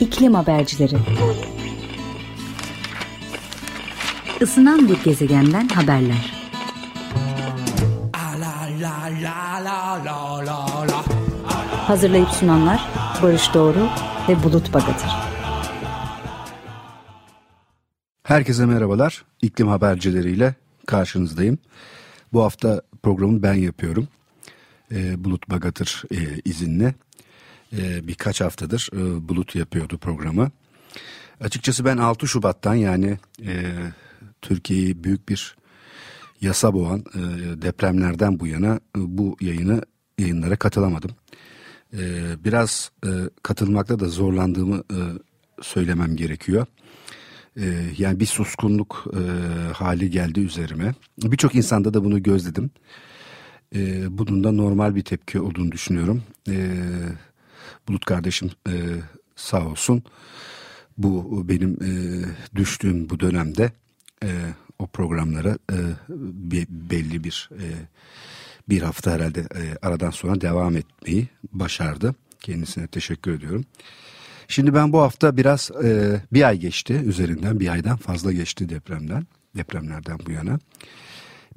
İklim Habercileri Isınan bir gezegenden haberler Hazırlayıp sunanlar Barış Doğru ve Bulut Bagatır Herkese merhabalar. İklim habercileriyle karşınızdayım. Bu hafta programı ben yapıyorum. Ee, Bulut Bagatır e, izinle. Ee, birkaç haftadır e, Bulut yapıyordu programı. Açıkçası ben 6 Şubat'tan yani e, Türkiye'yi büyük bir yasa boğan e, depremlerden bu yana e, bu yayını yayınlara katılamadım. E, biraz e, katılmakta da zorlandığımı e, söylemem gerekiyor. E, yani bir suskunluk e, hali geldi üzerime. Birçok insanda da bunu gözledim. E, bunun da normal bir tepki olduğunu düşünüyorum. E, Bulut kardeşim e, sağ olsun. Bu benim e, düştüğüm bu dönemde e, o programlara e, be, belli bir e, bir hafta herhalde e, aradan sonra devam etmeyi başardı. Kendisine teşekkür ediyorum. Şimdi ben bu hafta biraz e, bir ay geçti üzerinden bir aydan fazla geçti depremden depremlerden bu yana.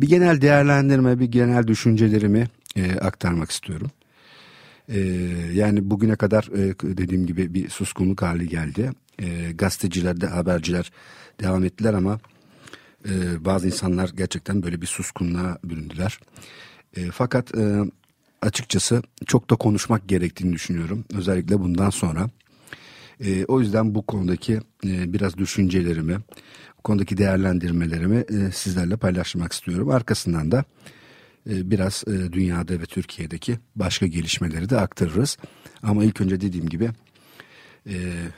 Bir genel değerlendirme bir genel düşüncelerimi e, aktarmak istiyorum. E, yani bugüne kadar e, dediğim gibi bir suskunluk hali geldi. E, gazeteciler de haberciler devam ettiler ama e, bazı insanlar gerçekten böyle bir suskunluğa büründüler. E, fakat açıkçası çok da konuşmak gerektiğini düşünüyorum. Özellikle bundan sonra. O yüzden bu konudaki biraz düşüncelerimi, bu konudaki değerlendirmelerimi sizlerle paylaşmak istiyorum. Arkasından da biraz e, dünyada ve Türkiye'deki başka gelişmeleri de aktarırız. Ama ilk önce dediğim gibi e,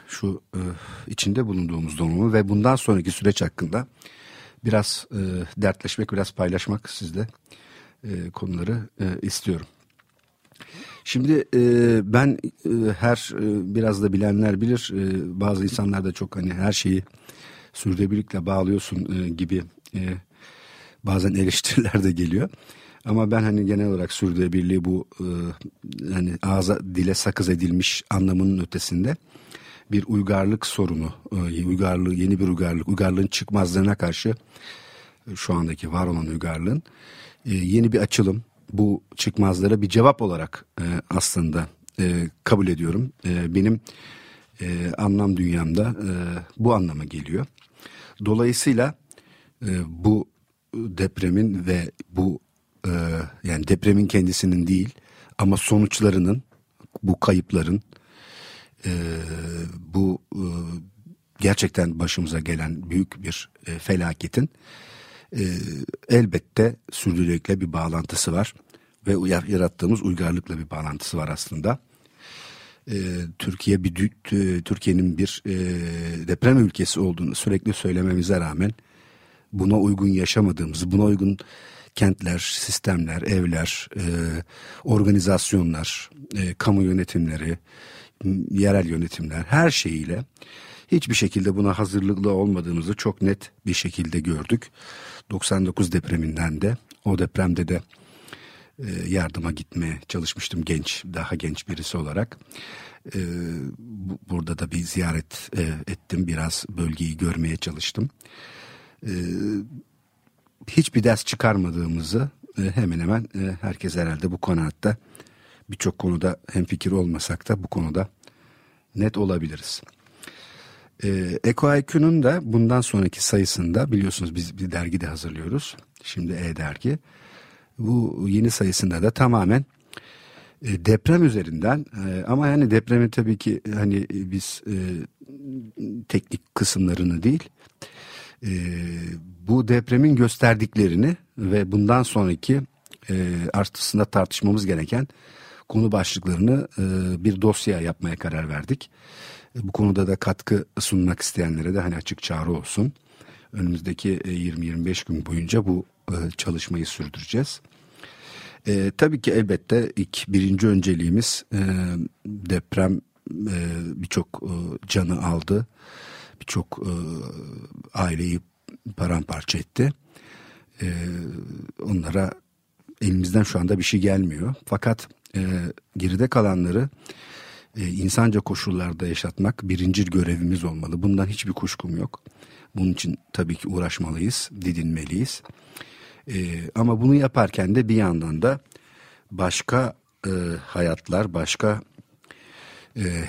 şu e, içinde bulunduğumuz durumu ve bundan sonraki süreç hakkında biraz e, dertleşmek, biraz paylaşmak sizle e, konuları e, istiyorum. Şimdi e, ben e, her e, biraz da bilenler bilir e, bazı insanlar da çok hani her şeyi sürdürülebilirlikle bağlıyorsun e, gibi e, bazen eleştiriler de geliyor. Ama ben hani genel olarak sürdürülebilirliği bu e, hani ağza dile sakız edilmiş anlamının ötesinde bir uygarlık sorunu, e, uygarlığı yeni bir uygarlık, uygarlığın çıkmazlığına karşı e, şu andaki var olan uygarlığın e, yeni bir açılım, bu çıkmazlara bir cevap olarak e, aslında e, kabul ediyorum. E, benim e, anlam dünyamda e, bu anlama geliyor. Dolayısıyla e, bu depremin ve bu e, yani depremin kendisinin değil ama sonuçlarının bu kayıpların e, bu e, gerçekten başımıza gelen büyük bir e, felaketin e, elbette sürdürülebilirlikle bir bağlantısı var ve yarattığımız uygarlıkla bir bağlantısı var aslında. E, Türkiye bir e, Türkiye'nin bir e, deprem ülkesi olduğunu sürekli söylememize rağmen buna uygun yaşamadığımızı, buna uygun kentler, sistemler, evler, e, organizasyonlar, e, kamu yönetimleri, yerel yönetimler her şeyiyle hiçbir şekilde buna hazırlıklı olmadığımızı çok net bir şekilde gördük. 99 depreminden de o depremde de e, yardıma gitmeye çalışmıştım genç daha genç birisi olarak. E, burada da bir ziyaret e, ettim biraz bölgeyi görmeye çalıştım. Hiçbir ders çıkarmadığımızı hemen hemen herkes herhalde bu kanaatte birçok konuda hem fikir olmasak da bu konuda net olabiliriz. Ee, Eko IQ'nun da bundan sonraki sayısında biliyorsunuz biz bir dergi de hazırlıyoruz. Şimdi E-Dergi. Bu yeni sayısında da tamamen e, deprem üzerinden e, ama yani depremin tabii ki hani biz e, teknik kısımlarını değil e, bu depremin gösterdiklerini ve bundan sonraki e, artısında tartışmamız gereken konu başlıklarını e, bir dosya yapmaya karar verdik. Bu konuda da katkı sunmak isteyenlere de hani açık çağrı olsun. Önümüzdeki 20-25 e, gün boyunca bu e, çalışmayı sürdüreceğiz. E, tabii ki elbette ilk birinci önceliğimiz e, deprem e, birçok e, canı aldı. Birçok e, aileyi paramparça etti. E, onlara elimizden şu anda bir şey gelmiyor. Fakat e, geride kalanları e, insanca koşullarda yaşatmak birinci görevimiz olmalı. Bundan hiçbir kuşkum yok. Bunun için tabii ki uğraşmalıyız, didinmeliyiz. E, ama bunu yaparken de bir yandan da başka e, hayatlar, başka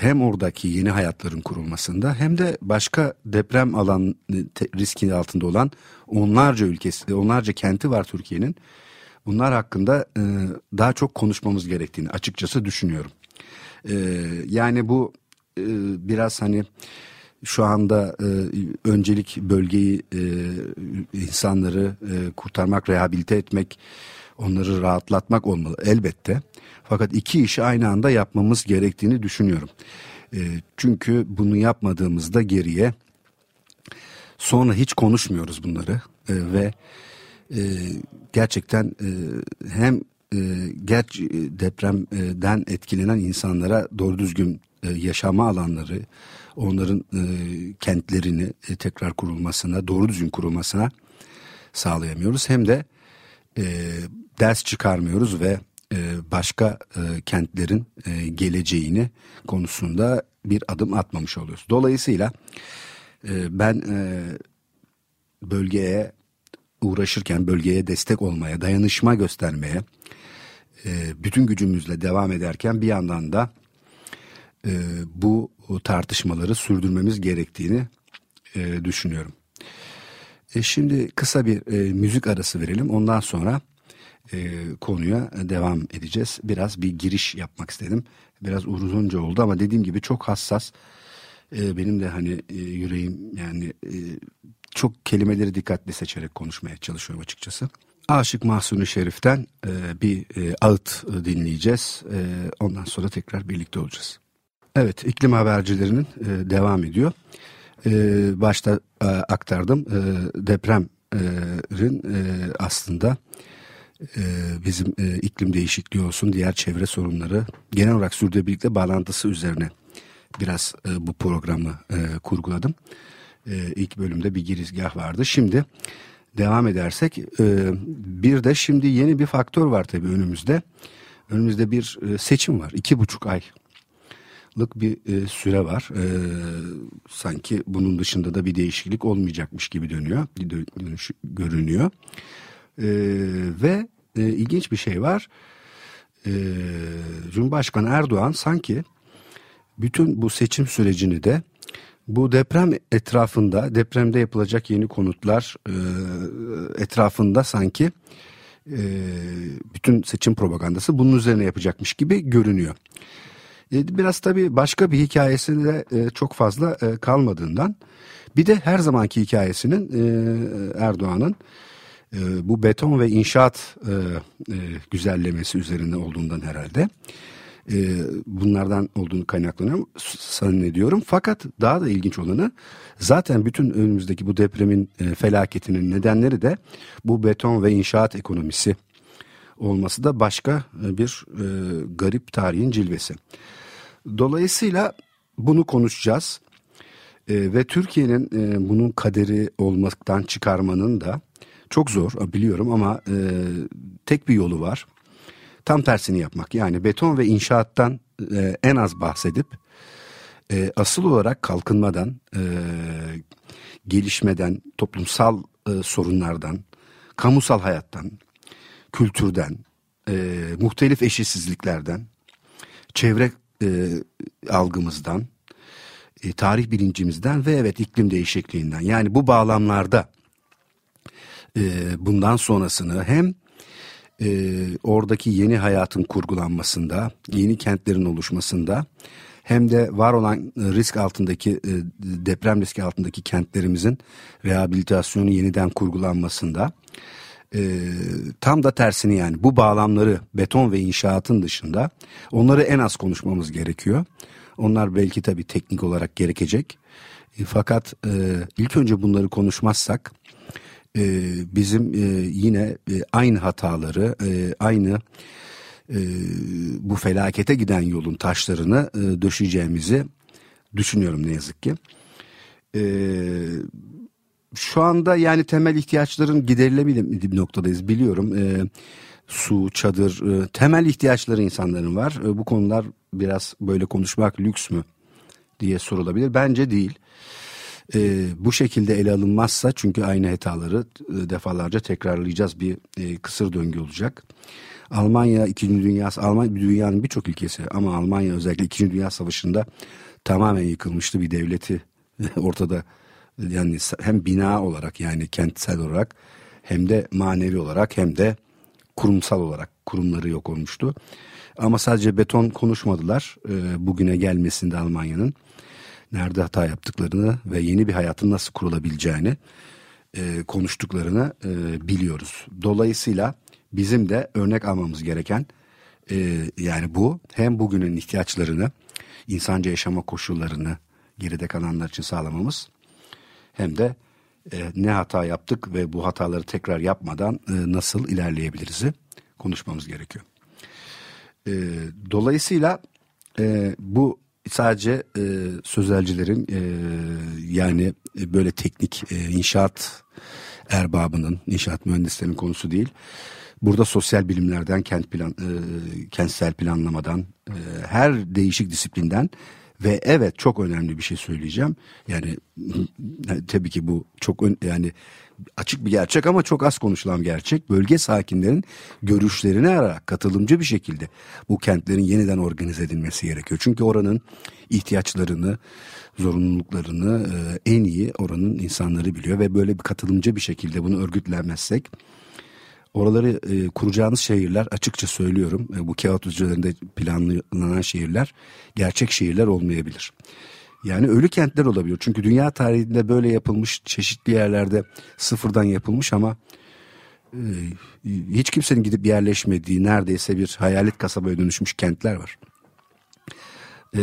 hem oradaki yeni hayatların kurulmasında hem de başka deprem alan riski altında olan onlarca ülkesi, onlarca kenti var Türkiye'nin. Bunlar hakkında e, daha çok konuşmamız gerektiğini açıkçası düşünüyorum. E, yani bu e, biraz hani şu anda e, öncelik bölgeyi e, insanları e, kurtarmak, rehabilite etmek, onları rahatlatmak olmalı elbette. Fakat iki işi aynı anda yapmamız gerektiğini düşünüyorum. E, çünkü bunu yapmadığımızda geriye sonra hiç konuşmuyoruz bunları e, ve e, gerçekten e, hem e, gerç depremden etkilenen insanlara doğru düzgün e, yaşama alanları, onların e, kentlerini e, tekrar kurulmasına, doğru düzgün kurulmasına sağlayamıyoruz. Hem de e, ders çıkarmıyoruz ve e, başka e, kentlerin e, geleceğini konusunda bir adım atmamış oluyoruz. Dolayısıyla ben bölgeye uğraşırken bölgeye destek olmaya, dayanışma göstermeye bütün gücümüzle devam ederken bir yandan da bu tartışmaları sürdürmemiz gerektiğini düşünüyorum. Şimdi kısa bir müzik arası verelim. Ondan sonra e, konuya devam edeceğiz. Biraz bir giriş yapmak istedim. Biraz uzunca oldu ama dediğim gibi çok hassas. E, benim de hani e, yüreğim yani e, çok kelimeleri dikkatli seçerek konuşmaya çalışıyorum açıkçası. Aşık Mahsuni Şerif'ten e, bir e, ağıt dinleyeceğiz. E, ondan sonra tekrar birlikte olacağız. Evet iklim habercilerinin e, devam ediyor. E, başta e, aktardım e, depremlerin e, aslında bizim e, iklim değişikliği olsun diğer çevre sorunları genel olarak sürdürülebilirlikle bağlantısı üzerine biraz e, bu programı e, kurguladım. İlk bölümde bir girizgah vardı. Şimdi devam edersek bir de şimdi yeni bir faktör var tabii önümüzde. Önümüzde bir seçim var. iki buçuk ay lık bir süre var. Sanki bunun dışında da bir değişiklik olmayacakmış gibi dönüyor, görünüyor. E, ve e, ilginç bir şey var. E, Cumhurbaşkanı Erdoğan sanki bütün bu seçim sürecini de bu deprem etrafında, depremde yapılacak yeni konutlar e, etrafında sanki e, bütün seçim propagandası bunun üzerine yapacakmış gibi görünüyor. E, biraz tabii başka bir hikayesi de e, çok fazla e, kalmadığından bir de her zamanki hikayesinin Erdoğan'ın bu beton ve inşaat güzellemesi üzerine olduğundan herhalde bunlardan olduğunu kaynaklanıyor zannediyorum. Fakat daha da ilginç olanı zaten bütün önümüzdeki bu depremin felaketinin nedenleri de bu beton ve inşaat ekonomisi olması da başka bir garip tarihin cilvesi. Dolayısıyla bunu konuşacağız. E, ve Türkiye'nin e, bunun kaderi olmaktan çıkarmanın da çok zor biliyorum ama e, tek bir yolu var. Tam tersini yapmak yani beton ve inşaattan e, en az bahsedip e, asıl olarak kalkınmadan, e, gelişmeden, toplumsal e, sorunlardan, kamusal hayattan, kültürden, e, muhtelif eşitsizliklerden, çevre e, algımızdan, e, tarih bilincimizden ve evet iklim değişikliğinden. Yani bu bağlamlarda e, bundan sonrasını hem e, oradaki yeni hayatın kurgulanmasında, yeni kentlerin oluşmasında hem de var olan risk altındaki e, deprem riski altındaki kentlerimizin rehabilitasyonu yeniden kurgulanmasında e, tam da tersini yani bu bağlamları beton ve inşaatın dışında onları en az konuşmamız gerekiyor. Onlar belki tabii teknik olarak gerekecek. E, fakat ilk önce bunları konuşmazsak e, bizim e, yine e, aynı hataları, e, aynı e, bu felakete giden yolun taşlarını e, döşeceğimizi düşünüyorum ne yazık ki. E, şu anda yani temel ihtiyaçların giderilemediği bir noktadayız biliyorum. Ee, su, çadır, e, temel ihtiyaçları insanların var. E, bu konular biraz böyle konuşmak lüks mü diye sorulabilir. Bence değil. E, bu şekilde ele alınmazsa çünkü aynı hataları e, defalarca tekrarlayacağız bir e, kısır döngü olacak. Almanya 2. Dünya Almanya dünyanın birçok ülkesi ama Almanya özellikle 2. Dünya Savaşı'nda tamamen yıkılmıştı bir devleti ortada yani hem bina olarak yani kentsel olarak hem de manevi olarak hem de kurumsal olarak kurumları yok olmuştu. Ama sadece beton konuşmadılar e, bugüne gelmesinde Almanya'nın nerede hata yaptıklarını ve yeni bir hayatın nasıl kurulabileceğini e, konuştuklarını e, biliyoruz. Dolayısıyla bizim de örnek almamız gereken e, yani bu hem bugünün ihtiyaçlarını insanca yaşama koşullarını geride kalanlar için sağlamamız hem de e, ne hata yaptık ve bu hataları tekrar yapmadan e, nasıl ilerleyebiliriz konuşmamız gerekiyor. E, dolayısıyla e, bu sadece e, sözelcilerin e, yani e, böyle teknik e, inşaat erbabının, inşaat mühendislerinin konusu değil. Burada sosyal bilimlerden, kent plan, e, kentsel planlamadan, e, her değişik disiplinden ve evet çok önemli bir şey söyleyeceğim. Yani tabii ki bu çok yani açık bir gerçek ama çok az konuşulan gerçek. Bölge sakinlerin görüşlerini ararak katılımcı bir şekilde bu kentlerin yeniden organize edilmesi gerekiyor. Çünkü oranın ihtiyaçlarını, zorunluluklarını e, en iyi oranın insanları biliyor ve böyle bir katılımcı bir şekilde bunu örgütlenmezsek oraları e, kuracağınız şehirler açıkça söylüyorum e, bu kağıt üzerinde planlanan şehirler gerçek şehirler olmayabilir. Yani ölü kentler olabiliyor. Çünkü dünya tarihinde böyle yapılmış çeşitli yerlerde sıfırdan yapılmış ama e, hiç kimsenin gidip yerleşmediği neredeyse bir hayalet kasabaya dönüşmüş kentler var. E,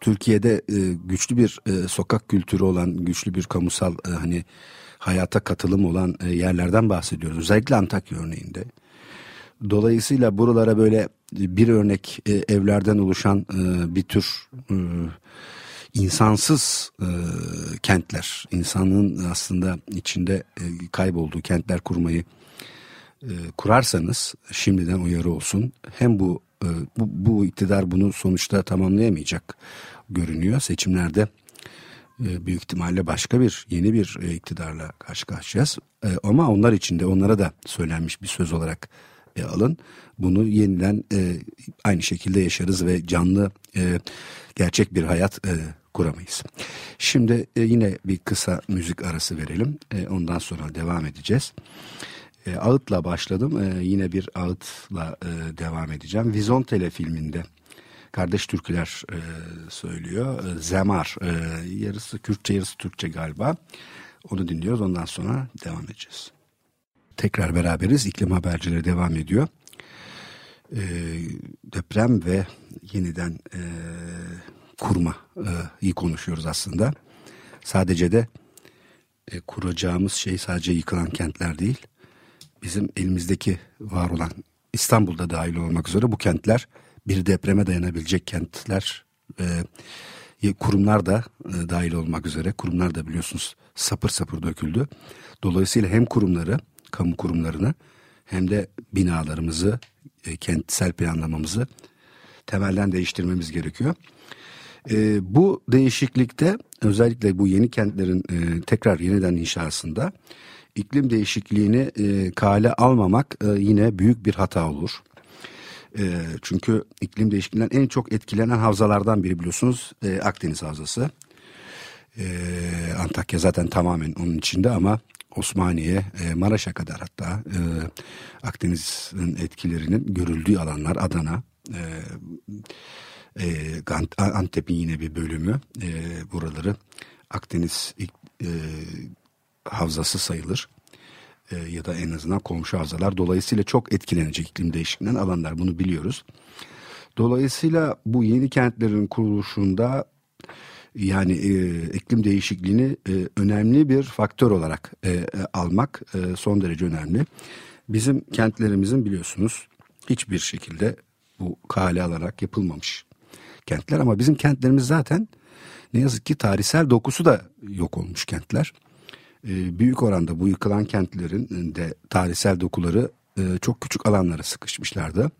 Türkiye'de e, güçlü bir e, sokak kültürü olan, güçlü bir kamusal e, hani hayata katılım olan e, yerlerden bahsediyoruz. Özellikle Antakya örneğinde. Dolayısıyla buralara böyle bir örnek e, evlerden oluşan e, bir tür e, insansız e, kentler, insanın aslında içinde e, kaybolduğu kentler kurmayı e, kurarsanız şimdiden uyarı olsun. Hem bu, e, bu bu iktidar bunu sonuçta tamamlayamayacak görünüyor. Seçimlerde e, büyük ihtimalle başka bir yeni bir e, iktidarla karşı karşıyayız. E, ama onlar için de onlara da söylenmiş bir söz olarak e, alın. Bunu yeniden e, aynı şekilde yaşarız ve canlı e, gerçek bir hayat e, kuramayız. Şimdi e, yine bir kısa müzik arası verelim. E, ondan sonra devam edeceğiz. E, ağıtla başladım. E, yine bir ağıtla e, devam edeceğim. Vizontele filminde kardeş türküler e, söylüyor. E, Zemar e, yarısı Kürtçe yarısı Türkçe galiba. Onu dinliyoruz. Ondan sonra devam edeceğiz. Tekrar beraberiz. İklim habercileri devam ediyor. E, deprem ve yeniden e, kurma e, iyi konuşuyoruz aslında. Sadece de e, kuracağımız şey sadece yıkılan kentler değil. Bizim elimizdeki var olan İstanbul'da dahil olmak üzere bu kentler bir depreme dayanabilecek kentler e, kurumlar da e, dahil olmak üzere kurumlar da biliyorsunuz sapır sapır döküldü. Dolayısıyla hem kurumları, kamu kurumlarını hem de binalarımızı, e, kentsel planlamamızı temelden değiştirmemiz gerekiyor. E, bu değişiklikte özellikle bu yeni kentlerin e, tekrar yeniden inşasında iklim değişikliğini e, kale almamak e, yine büyük bir hata olur. E, çünkü iklim değişikliğinden en çok etkilenen havzalardan biri biliyorsunuz e, Akdeniz Havzası. E, Antakya zaten tamamen onun içinde ama Osmaniye, e, Maraş'a kadar hatta e, Akdeniz'in etkilerinin görüldüğü alanlar Adana, e, Antep'in yine bir bölümü buraları Akdeniz havzası sayılır ya da en azından komşu havzalar dolayısıyla çok etkilenecek iklim değişikliğinden alanlar bunu biliyoruz. Dolayısıyla bu yeni kentlerin kuruluşunda yani e, iklim değişikliğini e, önemli bir faktör olarak e, e, almak e, son derece önemli. Bizim kentlerimizin biliyorsunuz hiçbir şekilde bu kale alarak yapılmamış kentler ama bizim kentlerimiz zaten ne yazık ki tarihsel dokusu da yok olmuş kentler. E, büyük oranda bu yıkılan kentlerin de tarihsel dokuları e, çok küçük alanlara sıkışmışlardı.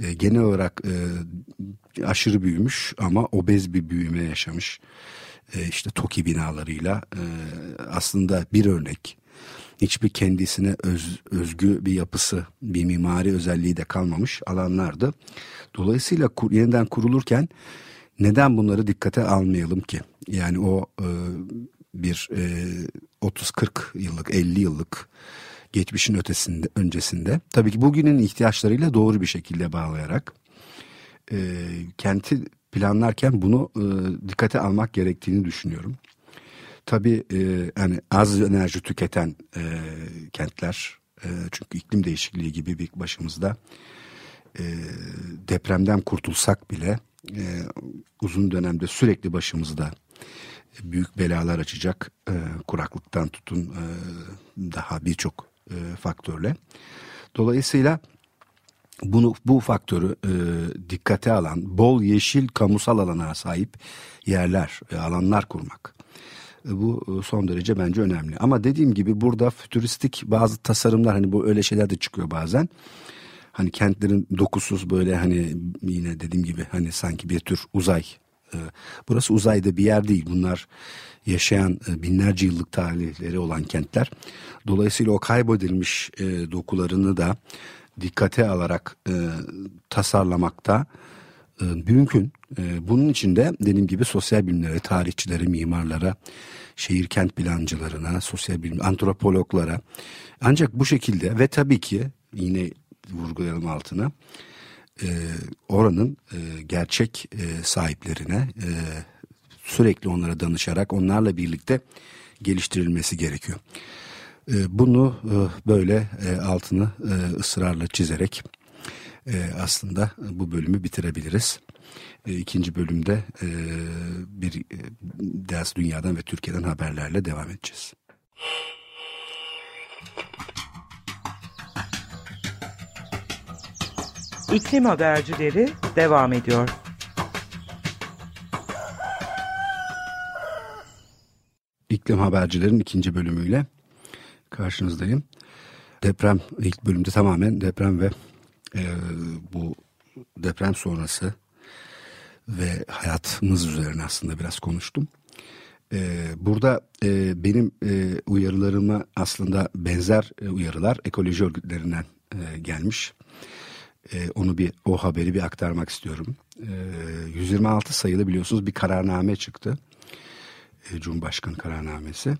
E, genel olarak e, aşırı büyümüş ama obez bir büyüme yaşamış. E, işte TOKİ binalarıyla e, aslında bir örnek. Hiçbir kendisine öz, özgü bir yapısı, bir mimari özelliği de kalmamış alanlardı. Dolayısıyla kur, yeniden kurulurken neden bunları dikkate almayalım ki? Yani o e, bir e, 30-40 yıllık, 50 yıllık geçmişin ötesinde, öncesinde. Tabii ki bugünün ihtiyaçlarıyla doğru bir şekilde bağlayarak e, kenti planlarken bunu e, dikkate almak gerektiğini düşünüyorum. Tabii e, yani az enerji tüketen e, kentler e, çünkü iklim değişikliği gibi bir başımızda e, depremden kurtulsak bile e, uzun dönemde sürekli başımızda büyük belalar açacak e, kuraklıktan tutun e, daha birçok e, faktörle. Dolayısıyla bunu bu faktörü e, dikkate alan bol yeşil kamusal alana sahip yerler, e, alanlar kurmak. E, bu e, son derece bence önemli. Ama dediğim gibi burada fütüristik bazı tasarımlar hani bu öyle şeyler de çıkıyor bazen. Hani kentlerin dokusuz böyle hani yine dediğim gibi hani sanki bir tür uzay. E, burası uzayda bir yer değil. Bunlar yaşayan e, binlerce yıllık tarihleri olan kentler. Dolayısıyla o kaybedilmiş e, dokularını da dikkate alarak tasarlamakta mümkün. Bunun için de dediğim gibi sosyal bilimlere, tarihçilere, mimarlara, şehir kent plancılarına, sosyal bilim antropologlara ancak bu şekilde ve tabii ki yine vurgulayalım altına e, oranın e, gerçek e, sahiplerine e, sürekli onlara danışarak onlarla birlikte geliştirilmesi gerekiyor. E, bunu e, böyle e, altını ısrarla çizerek aslında bu bölümü bitirebiliriz. İkinci bölümde bir ders dünyadan ve Türkiye'den haberlerle devam edeceğiz. İklim habercileri devam ediyor. İklim habercilerin ikinci bölümüyle karşınızdayım. Deprem ilk bölümde tamamen deprem ve e, bu deprem sonrası ve hayatımız üzerine aslında biraz konuştum. E, burada e, benim e, uyarılarıma aslında benzer e, uyarılar ekoloji örgütlerinden gelmiş. E, onu bir o haberi bir aktarmak istiyorum. E, 126 sayılı biliyorsunuz bir kararname çıktı. E, Cumhurbaşkanı kararnamesi.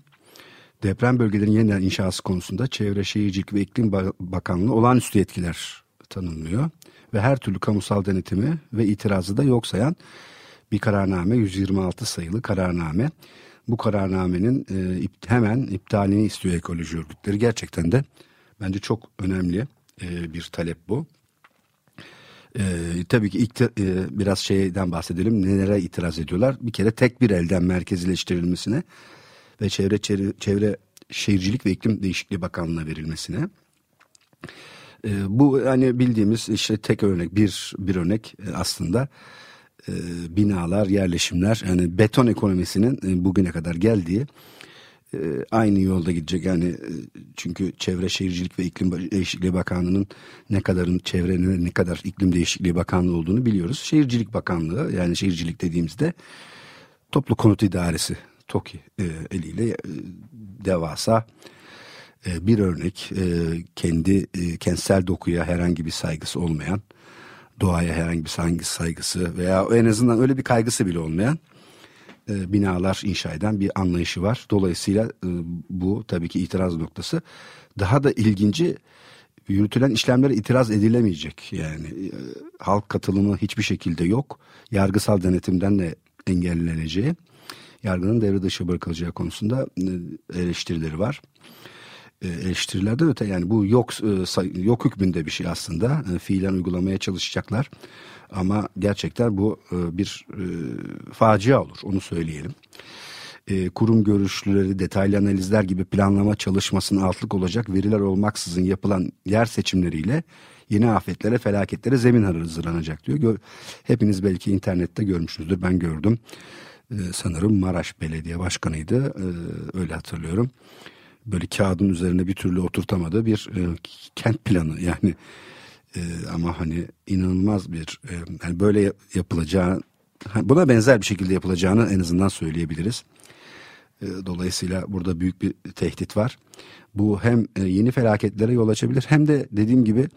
Deprem bölgelerinin yeniden inşası konusunda Çevre Şehircilik ve İklim Bakanlığı olağanüstü yetkiler tanımlıyor. Ve her türlü kamusal denetimi ve itirazı da yok sayan bir kararname 126 sayılı kararname. Bu kararnamenin e, hemen iptalini istiyor ekoloji örgütleri. Gerçekten de bence çok önemli e, bir talep bu. E, tabii ki ilk e, biraz şeyden bahsedelim. Nelere itiraz ediyorlar? Bir kere tek bir elden merkezileştirilmesine ve çevre çevre, çevre şehircilik ve iklim değişikliği bakanlığına verilmesine. E, bu hani bildiğimiz işte tek örnek bir bir örnek e, aslında e, binalar, yerleşimler yani beton ekonomisinin e, bugüne kadar geldiği aynı yolda gidecek. Yani e, çünkü Çevre Şehircilik ve İklim Değişikliği Bakanlığı'nın ne kadarın çevrenin ne kadar iklim değişikliği bakanlığı olduğunu biliyoruz. Şehircilik Bakanlığı yani şehircilik dediğimizde toplu konut idaresi TOKİ e, eliyle devasa bir örnek kendi kentsel dokuya herhangi bir saygısı olmayan doğaya herhangi bir saygısı veya en azından öyle bir kaygısı bile olmayan e, binalar inşa eden bir anlayışı var. Dolayısıyla e, bu tabii ki itiraz noktası. Daha da ilginci yürütülen işlemlere itiraz edilemeyecek. Yani e, halk katılımı hiçbir şekilde yok. Yargısal denetimden de engelleneceği, yargının devre dışı bırakılacağı konusunda e, eleştirileri var. E, eleştirilerden öte yani bu yok e, yok hükmünde bir şey aslında. E, fiilen uygulamaya çalışacaklar. Ama gerçekten bu bir facia olur onu söyleyelim. Kurum görüşlüleri, detaylı analizler gibi planlama çalışmasına altlık olacak veriler olmaksızın yapılan yer seçimleriyle yeni afetlere, felaketlere zemin hazırlanacak diyor. Hepiniz belki internette görmüşsünüzdür. Ben gördüm. Sanırım Maraş Belediye Başkanı'ydı. Öyle hatırlıyorum. Böyle kağıdın üzerine bir türlü oturtamadığı bir e, kent planı yani e, ama hani inanılmaz bir e, yani böyle yapılacağı buna benzer bir şekilde yapılacağını en azından söyleyebiliriz. E, dolayısıyla burada büyük bir tehdit var. Bu hem e, yeni felaketlere yol açabilir hem de dediğim gibi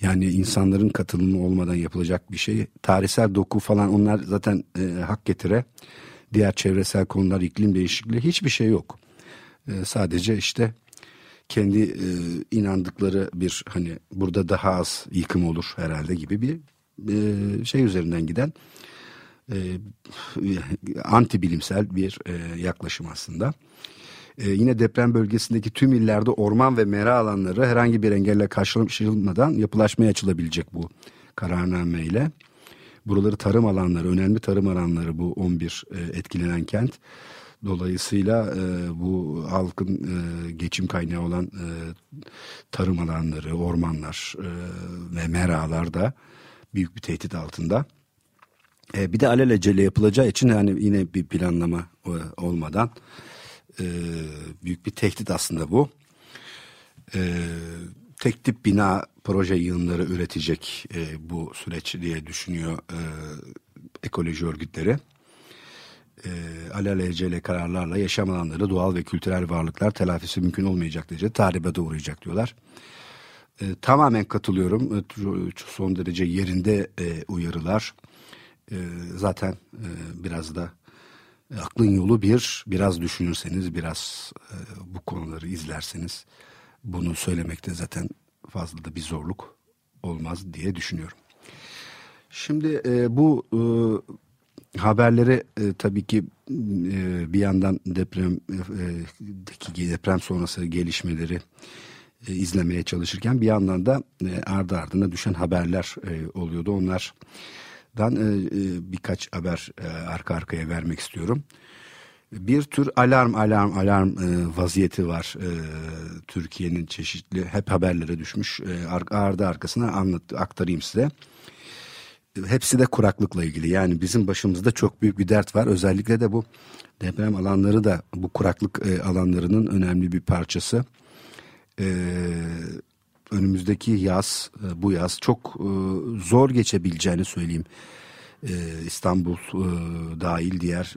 yani insanların katılımı olmadan yapılacak bir şey. Tarihsel doku falan onlar zaten e, hak getire. Diğer çevresel konular, iklim değişikliği hiçbir şey yok. E, sadece işte kendi e, inandıkları bir hani burada daha az yıkım olur herhalde gibi bir e, şey üzerinden giden e, anti bilimsel bir e, yaklaşım aslında. E, yine deprem bölgesindeki tüm illerde orman ve mera alanları herhangi bir engelle karşılaşılmadan yapılaşmaya açılabilecek bu kararnameyle. Buraları tarım alanları, önemli tarım alanları bu 11 e, etkilenen kent. Dolayısıyla e, bu halkın e, geçim kaynağı olan e, tarım alanları, ormanlar e, ve meralar da büyük bir tehdit altında. E, bir de alelacele yapılacağı için yani yine bir planlama e, olmadan e, büyük bir tehdit aslında bu. E, tek tip bina proje yığınları üretecek e, bu süreç diye düşünüyor e, ekoloji örgütleri. E, alelacele kararlarla yaşam alanları, doğal ve kültürel varlıklar telafisi mümkün olmayacak derece tahribete uğrayacak diyorlar. E, tamamen katılıyorum. E, son derece yerinde e, uyarılar. E, zaten e, biraz da e, aklın yolu bir, biraz düşünürseniz, biraz e, bu konuları izlerseniz bunu söylemekte zaten fazla da bir zorluk olmaz diye düşünüyorum. Şimdi e, bu e, haberleri e, tabii ki e, bir yandan deprem e, deprem sonrası gelişmeleri e, izlemeye çalışırken bir yandan da e, ardı ardına düşen haberler e, oluyordu. Onlar dan e, e, birkaç haber e, arka arkaya vermek istiyorum. Bir tür alarm alarm alarm e, vaziyeti var e, Türkiye'nin çeşitli hep haberlere düşmüş e, ardı arkasına anlat, aktarayım size. Hepsi de kuraklıkla ilgili yani bizim başımızda çok büyük bir dert var özellikle de bu deprem alanları da bu kuraklık e, alanlarının önemli bir parçası. E, önümüzdeki yaz, e, bu yaz çok zor geçebileceğini söyleyeyim. İstanbul dahil diğer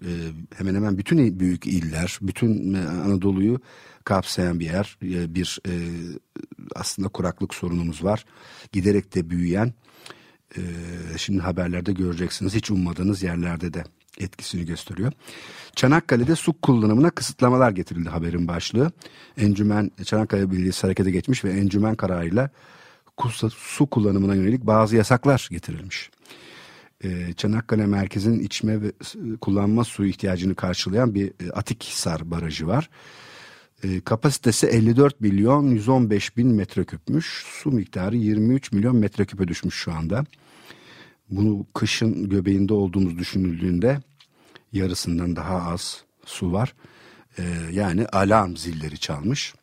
hemen hemen bütün büyük iller, bütün Anadolu'yu kapsayan bir yer. Bir aslında kuraklık sorunumuz var. Giderek de büyüyen, şimdi haberlerde göreceksiniz hiç ummadığınız yerlerde de etkisini gösteriyor. Çanakkale'de su kullanımına kısıtlamalar getirildi haberin başlığı. Encümen Çanakkale Belediyesi harekete geçmiş ve encümen kararıyla su kullanımına yönelik bazı yasaklar getirilmiş. Ee, Çanakkale merkezinin içme ve kullanma suyu ihtiyacını karşılayan bir e, Atikhisar barajı var. Ee, kapasitesi 54 milyon 115 bin metreküpmüş. Su miktarı 23 milyon metreküpe düşmüş şu anda. Bunu kışın göbeğinde olduğumuz düşünüldüğünde yarısından daha az su var. E, yani alarm zilleri çalmış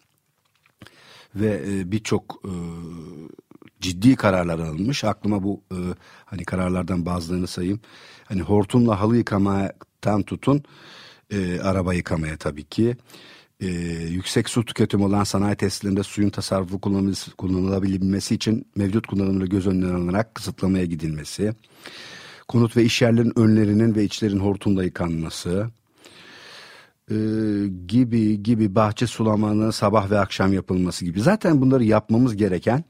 ve e, birçok e, ciddi kararlar alınmış. Aklıma bu e, hani kararlardan bazılarını sayayım. Hani hortumla halı yıkamaktan tutun e, araba yıkamaya tabii ki. E, yüksek su tüketimi olan sanayi tesislerinde suyun tasarrufu kullanılabilmesi için mevcut kullanımını göz önüne alınarak kısıtlamaya gidilmesi konut ve iş yerlerinin önlerinin ve içlerin hortumla yıkanması e, gibi gibi bahçe sulamanın sabah ve akşam yapılması gibi. Zaten bunları yapmamız gereken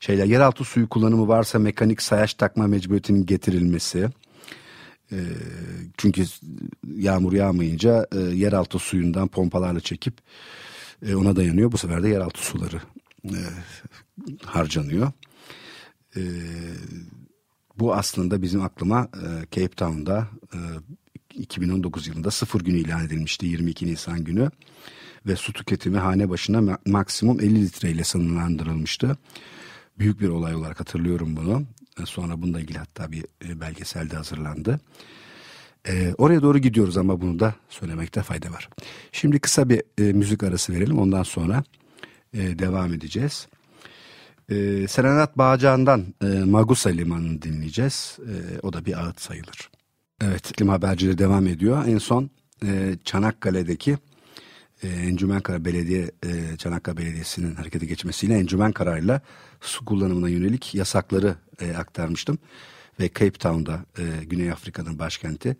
şeyler. Yeraltı suyu kullanımı varsa mekanik sayaç takma mecburiyetinin getirilmesi. E, çünkü yağmur yağmayınca e, yeraltı suyundan pompalarla çekip e, ona dayanıyor. Bu sefer de yeraltı suları e, harcanıyor. E, bu aslında bizim aklıma Cape Town'da e, 2019 yılında sıfır günü ilan edilmişti 22 Nisan günü ve su tüketimi hane başına maksimum 50 litre ile sınırlandırılmıştı. Büyük bir olay olarak hatırlıyorum bunu. Sonra bununla ilgili hatta bir e, belgesel de hazırlandı. E, oraya doğru gidiyoruz ama bunu da söylemekte fayda var. Şimdi kısa bir e, müzik arası verelim ondan sonra e, devam edeceğiz. E, Serenat Bağcan'dan e, Magusa Limanı'nı dinleyeceğiz. E, o da bir ağıt sayılır. Evet iklim habercileri devam ediyor. En son e, Çanakkale'deki e, Encümen Karar Belediye e, Çanakkale Belediyesi'nin harekete geçmesiyle encümen kararıyla su kullanımına yönelik yasakları e, aktarmıştım. Ve Cape Town'da e, Güney Afrika'nın başkenti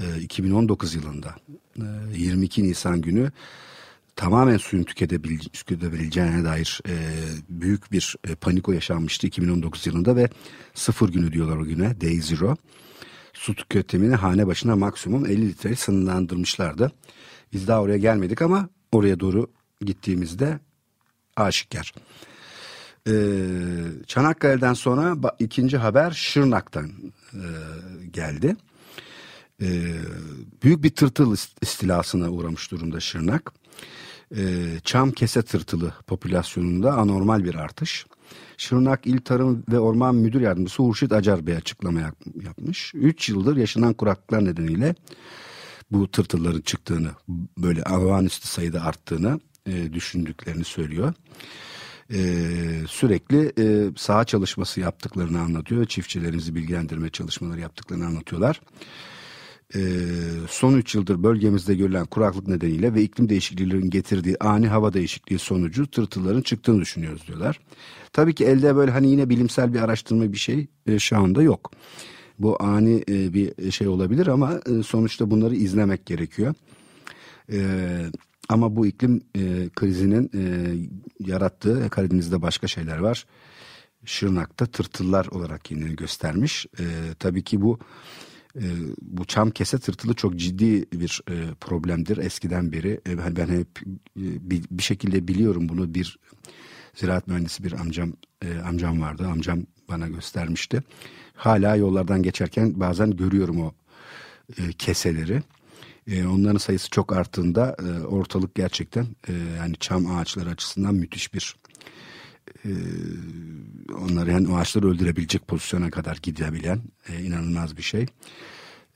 e, 2019 yılında e, 22 Nisan günü tamamen suyun tüketebileceğine dair e, büyük bir e, paniko yaşanmıştı 2019 yılında ve sıfır günü diyorlar o güne day zero. Su tüketimini hane başına maksimum 50 litre sınırlandırmışlardı. Biz daha oraya gelmedik ama oraya doğru gittiğimizde aşikar. Ee, Çanakkale'den sonra ikinci haber Şırnak'tan e, geldi. Ee, büyük bir tırtıl istilasına uğramış durumda Şırnak. Ee, çam kese tırtılı popülasyonunda anormal bir artış. Şırnak İl Tarım ve Orman Müdür Yardımcısı Hurşit Acar Bey açıklama yapmış. 3 yıldır yaşanan kuraklıklar nedeniyle bu tırtılların çıktığını, böyle avanüstü sayıda arttığını e, düşündüklerini söylüyor. E, sürekli e, saha çalışması yaptıklarını anlatıyor. Çiftçilerimizi bilgilendirme çalışmaları yaptıklarını anlatıyorlar. E, son 3 yıldır bölgemizde görülen kuraklık nedeniyle ve iklim değişikliğinin getirdiği ani hava değişikliği sonucu tırtılların çıktığını düşünüyoruz diyorlar. Tabii ki elde böyle hani yine bilimsel bir araştırma bir şey e, şu anda yok. Bu ani e, bir şey olabilir ama e, sonuçta bunları izlemek gerekiyor. E, ama bu iklim e, krizinin e, yarattığı Karadeniz'de başka şeyler var. Şırnak'ta tırtıllar olarak kendini göstermiş. E, tabii ki bu e, bu çam kese tırtılı çok ciddi bir e, problemdir eskiden beri. E, ben hep e, bir, bir şekilde biliyorum bunu bir ziraat mühendisi bir amcam e, amcam vardı. Amcam bana göstermişti. Hala yollardan geçerken bazen görüyorum o e, keseleri. E, onların sayısı çok arttığında e, ortalık gerçekten e, yani çam ağaçları açısından müthiş bir e, onları yani ağaçları öldürebilecek pozisyona kadar gidebilen e, inanılmaz bir şey.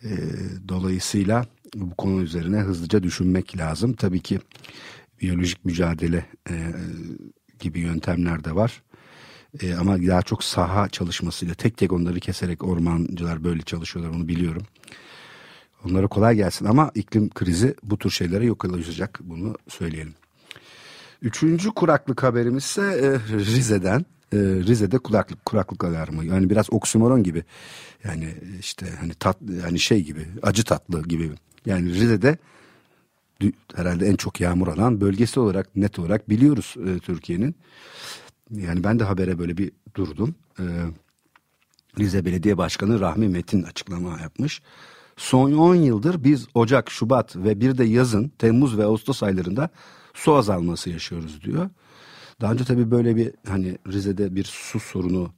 E, dolayısıyla bu konu üzerine hızlıca düşünmek lazım. Tabii ki biyolojik mücadele e, gibi yöntemler de var. E, ama daha çok saha çalışmasıyla tek tek onları keserek ormancılar böyle çalışıyorlar onu biliyorum. Onlara kolay gelsin ama iklim krizi bu tür şeylere yok olacak bunu söyleyelim. Üçüncü kuraklık haberimiz ise e, Rize'den. E, Rize'de kuraklık kuraklık alarmı. Yani biraz oksimoron gibi. Yani işte hani tat yani şey gibi acı tatlı gibi. Yani Rize'de herhalde en çok yağmur alan bölgesi olarak net olarak biliyoruz e, Türkiye'nin. Yani ben de habere böyle bir durdum. Ee, Rize Belediye Başkanı Rahmi Metin açıklama yapmış. Son 10 yıldır biz Ocak, Şubat ve bir de yazın Temmuz ve Ağustos aylarında su azalması yaşıyoruz diyor. Daha önce tabii böyle bir hani Rize'de bir su sorunu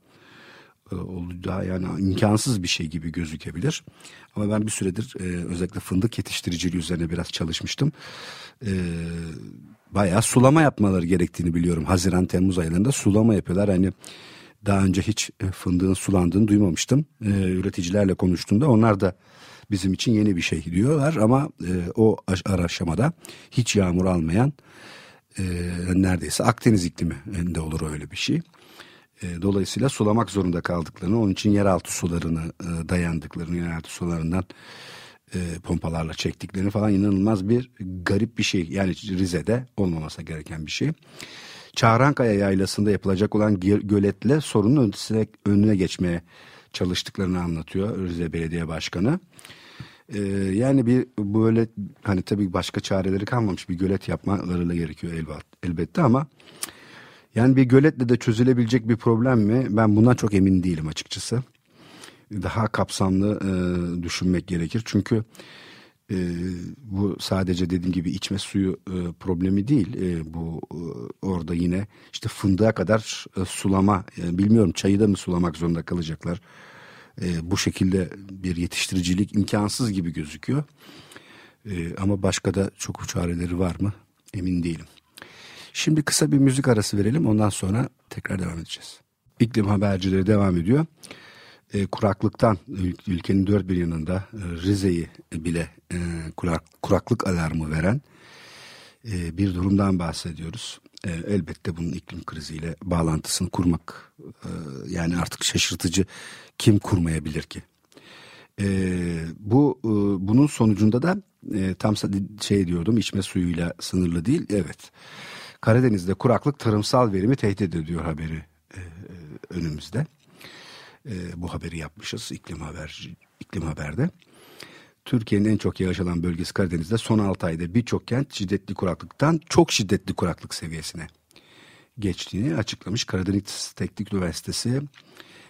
e, olacağı yani imkansız bir şey gibi gözükebilir. Ama ben bir süredir e, özellikle fındık yetiştiriciliği üzerine biraz çalışmıştım. E, bayağı sulama yapmaları gerektiğini biliyorum. Haziran Temmuz aylarında sulama yapıyorlar. Hani daha önce hiç e, fındığın sulandığını duymamıştım. E, üreticilerle konuştuğumda onlar da bizim için yeni bir şey diyorlar ama e, o aşamada hiç yağmur almayan e, neredeyse Akdeniz ikliminde olur öyle bir şey. E, dolayısıyla sulamak zorunda kaldıklarını, onun için yeraltı sularını e, dayandıklarını, yeraltı sularından e, pompalarla çektiklerini falan inanılmaz bir garip bir şey. Yani Rize'de olmaması gereken bir şey. Çağrankaya yaylasında yapılacak olan göletle sorunun önüne geçmeye çalıştıklarını anlatıyor Rize Belediye Başkanı. Ee, yani bir böyle hani tabii başka çareleri kalmamış bir gölet yapmaları gerekiyor elbet, elbette ama yani bir göletle de çözülebilecek bir problem mi? Ben bundan çok emin değilim açıkçası daha kapsamlı e, düşünmek gerekir. Çünkü e, bu sadece dediğim gibi içme suyu e, problemi değil. E, bu e, orada yine işte fındığa kadar e, sulama, e, bilmiyorum çayı da mı sulamak zorunda kalacaklar. E, bu şekilde bir yetiştiricilik imkansız gibi gözüküyor. E, ama başka da çok çareleri var mı emin değilim. Şimdi kısa bir müzik arası verelim ondan sonra tekrar devam edeceğiz. İklim habercileri devam ediyor e, kuraklıktan ülkenin dört bir yanında e, Rize'yi bile e, kurak, kuraklık alarmı veren e, bir durumdan bahsediyoruz. E, elbette bunun iklim kriziyle bağlantısını kurmak e, yani artık şaşırtıcı kim kurmayabilir ki? E, bu e, bunun sonucunda da e, tam şey diyordum içme suyuyla sınırlı değil. Evet. Karadeniz'de kuraklık tarımsal verimi tehdit ediyor haberi e, e, önümüzde. E, bu haberi yapmışız iklim haber iklim haberde. Türkiye'nin en çok yağış alan bölgesi Karadeniz'de son 6 ayda birçok kent şiddetli kuraklıktan çok şiddetli kuraklık seviyesine geçtiğini açıklamış. Karadeniz Teknik Üniversitesi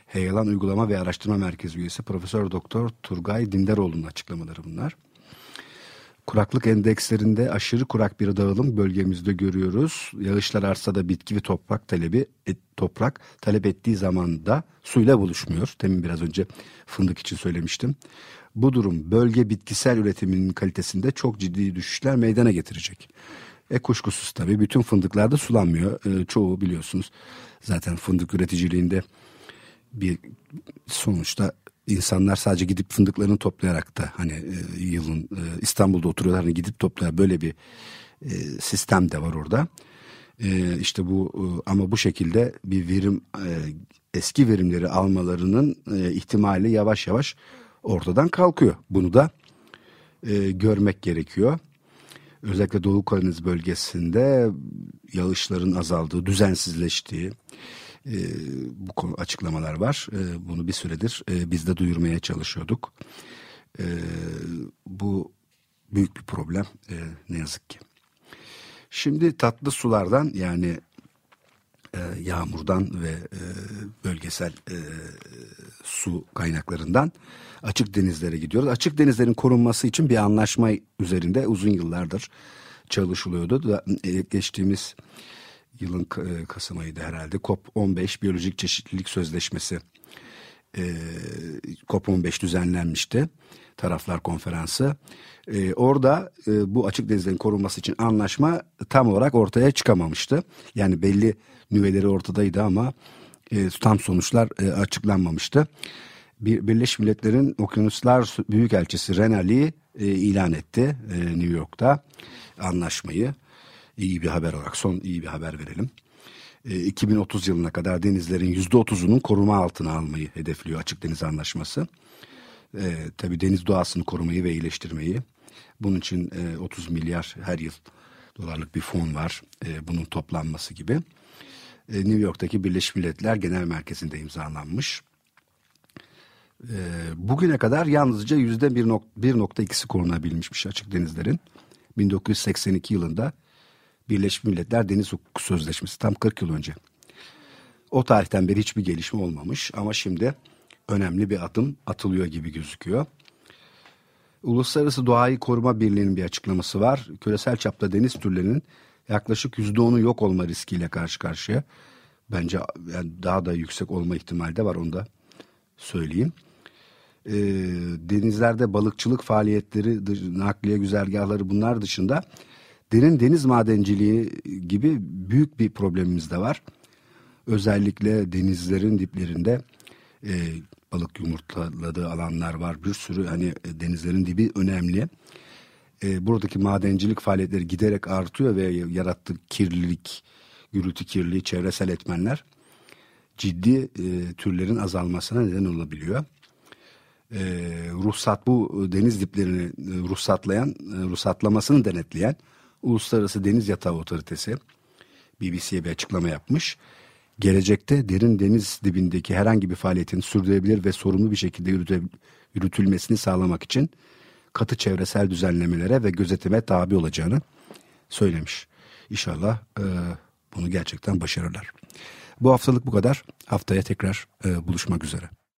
Heyelan Uygulama ve Araştırma Merkezi üyesi Profesör Doktor Turgay Dindaroğlu'nun açıklamaları bunlar. Kuraklık endekslerinde aşırı kurak bir dağılım bölgemizde görüyoruz. Yağışlar arsada bitki ve toprak talebi et, toprak talep ettiği zaman da suyla buluşmuyor. Demin biraz önce fındık için söylemiştim. Bu durum bölge bitkisel üretiminin kalitesinde çok ciddi düşüşler meydana getirecek. E kuşkusuz tabii bütün fındıklarda sulanmıyor. E, çoğu biliyorsunuz zaten fındık üreticiliğinde bir sonuçta insanlar sadece gidip fındıklarını toplayarak da hani e, yılın e, İstanbul'da oturuyorlar hani gidip toplayan böyle bir e, sistem de var orada. E, işte bu e, ama bu şekilde bir verim e, eski verimleri almalarının e, ihtimali yavaş yavaş ortadan kalkıyor. Bunu da e, görmek gerekiyor. Özellikle Doğu Karadeniz bölgesinde yağışların azaldığı, düzensizleştiği, e, bu konu açıklamalar var. E, bunu bir süredir e, biz de duyurmaya çalışıyorduk. E, bu büyük bir problem e, ne yazık ki. Şimdi tatlı sulardan yani e, yağmurdan ve e, bölgesel e, su kaynaklarından açık denizlere gidiyoruz. Açık denizlerin korunması için bir anlaşma üzerinde uzun yıllardır çalışılıyordu. E, geçtiğimiz yılın e, Kasım ayıydı herhalde. COP15 Biyolojik Çeşitlilik Sözleşmesi e, COP15 düzenlenmişti. Taraflar Konferansı. E, orada e, bu açık denizlerin korunması için anlaşma tam olarak ortaya çıkamamıştı. Yani belli nüveleri ortadaydı ama e, tam sonuçlar e, açıklanmamıştı. Bir, Birleşmiş Milletler'in Okyanuslar Büyükelçisi Renali e, ilan etti e, New York'ta anlaşmayı iyi bir haber olarak son iyi bir haber verelim. E, 2030 yılına kadar denizlerin %30'unun koruma altına almayı hedefliyor Açık Deniz Anlaşması. E, tabii deniz doğasını korumayı ve iyileştirmeyi. Bunun için e, 30 milyar her yıl dolarlık bir fon var. E, bunun toplanması gibi. E, New York'taki Birleşmiş Milletler Genel Merkezi'nde imzalanmış. E, bugüne kadar yalnızca yüzde 1.2'si korunabilmişmiş açık denizlerin. 1982 yılında Birleşmiş Milletler Deniz Hukuku Sözleşmesi tam 40 yıl önce. O tarihten beri hiçbir gelişme olmamış ama şimdi önemli bir adım atılıyor gibi gözüküyor. Uluslararası Doğayı Koruma Birliği'nin bir açıklaması var. Küresel çapta deniz türlerinin yaklaşık %10'u yok olma riskiyle karşı karşıya. Bence yani daha da yüksek olma ihtimali de var onu da söyleyeyim. Ee, denizlerde balıkçılık faaliyetleri, nakliye güzergahları bunlar dışında derin deniz madenciliği gibi büyük bir problemimiz de var. Özellikle denizlerin diplerinde e, balık yumurtladığı alanlar var. Bir sürü hani e, denizlerin dibi önemli. E, buradaki madencilik faaliyetleri giderek artıyor ve yarattığı kirlilik, gürültü kirliliği, çevresel etmenler ciddi e, türlerin azalmasına neden olabiliyor. E, ruhsat bu deniz diplerini e, ruhsatlayan, e, ruhsatlamasını denetleyen Uluslararası Deniz Yatağı Otoritesi BBC'ye bir açıklama yapmış. Gelecekte derin deniz dibindeki herhangi bir faaliyetin sürdürülebilir ve sorumlu bir şekilde yürütülmesini sağlamak için katı çevresel düzenlemelere ve gözetime tabi olacağını söylemiş. İnşallah e, bunu gerçekten başarırlar. Bu haftalık bu kadar. Haftaya tekrar e, buluşmak üzere.